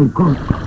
my God.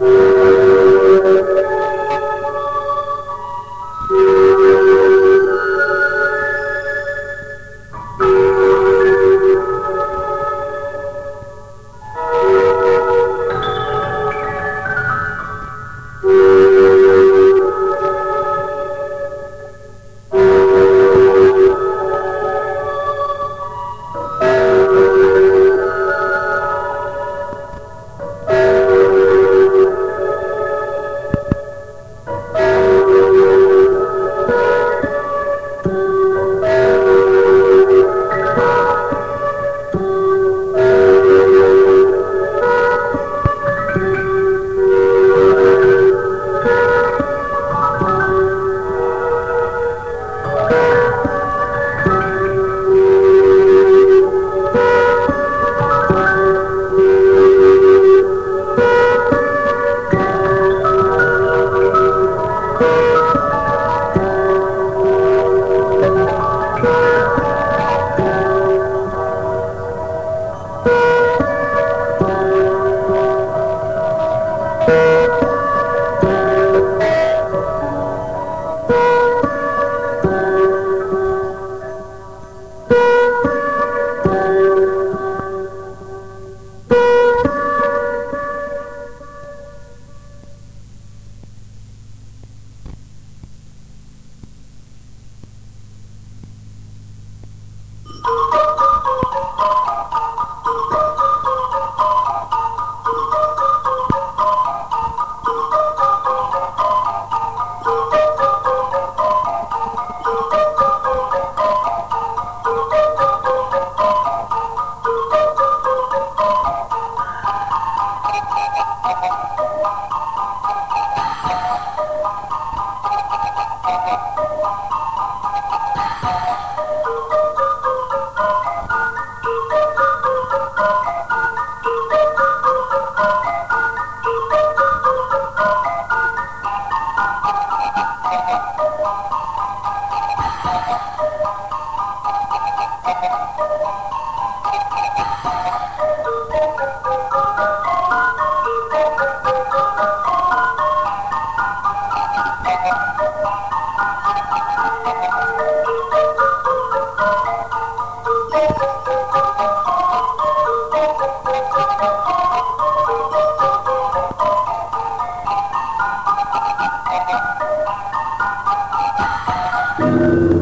you. Thank